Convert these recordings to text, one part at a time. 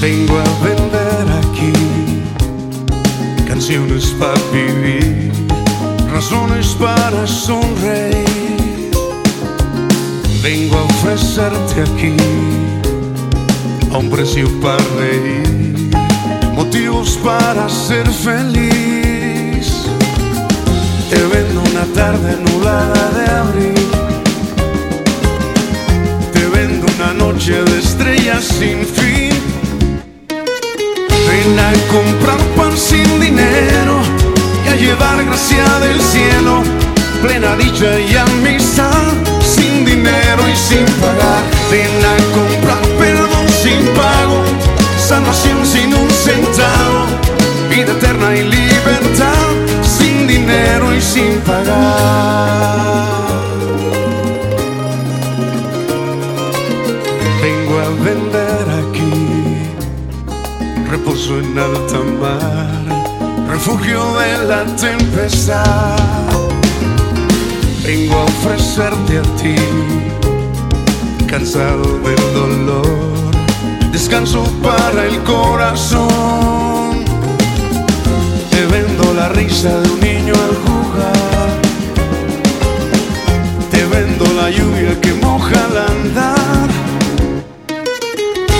Vengo a vender aquí canciones para vivir, razones para sonreír. Vengo a ofrecerte aquí a un precio para reír, motivos para ser feliz. Te vendo una tarde nublada de abril. Te vendo una noche de estrellas sin fin. Comprar pan sin dinero y a llevar gracia del cielo, plena dicha y amistad, sin dinero y sin pagar. Ven a comprar perdón sin pago, salvación sin un centavo, vida eterna y libertad, sin dinero y sin pagar. En alta mar, refugio de la tempestad. Vengo a ofrecerte a ti, cansado del dolor, descanso para el corazón. Te vendo la risa de un niño al jugar, te vendo la lluvia que moja al andar.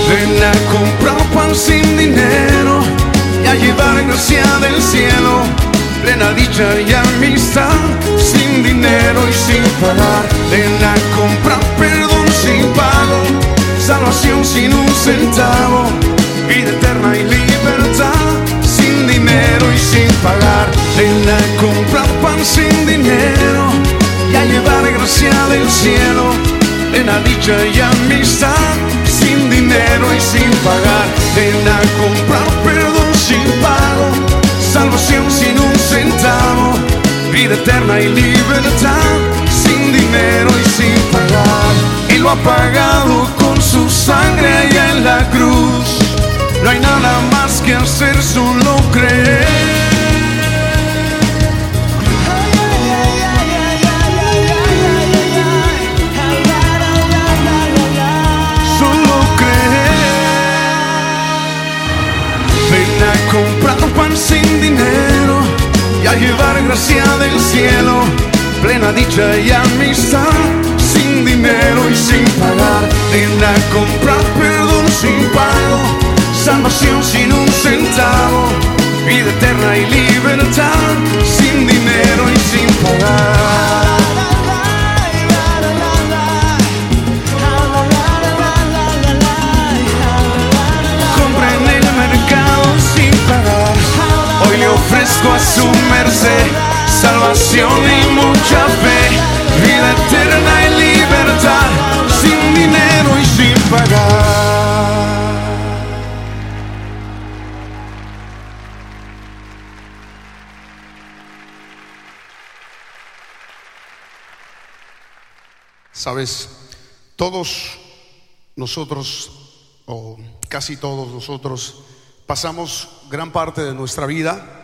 Ven a comprar sin dinero y a llevar gracia del cielo, plena dicha y amistad, sin dinero y sin pagar. Ven a comprar perdón sin pago, salvación sin un centavo, vida eterna y libertad, sin dinero y sin pagar. Ven a comprar pan sin dinero y a llevar gracia del cielo, plena dicha y amistad sin dinero y sin pagar. Vida eterna y libertad, sin dinero y sin pagar. Y lo ha pagado con su sangre allá en la cruz. No hay nada más que hacer, solo creer. A llevar gracia del cielo, plena dicha y amistad, sin dinero y sin pagar. Ven a comprar perdón sin pago, salvación sin un centavo, vida eterna y libertad, su merced salvación y mucha fe, vida eterna y libertad, sin dinero y sin pagar. Sabes, todos nosotros, o casi todos nosotros, pasamos gran parte de nuestra vida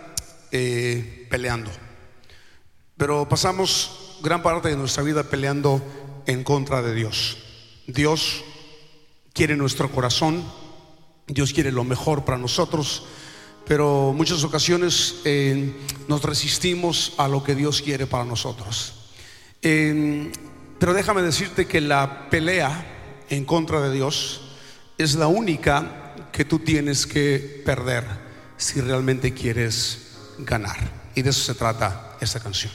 eh, peleando. Pero pasamos gran parte de nuestra vida peleando en contra de Dios. Dios quiere nuestro corazón, Dios quiere lo mejor para nosotros, pero muchas ocasiones eh, nos resistimos a lo que Dios quiere para nosotros. Eh, pero déjame decirte que la pelea en contra de Dios es la única que tú tienes que perder si realmente quieres Y de eso se trata esta canción.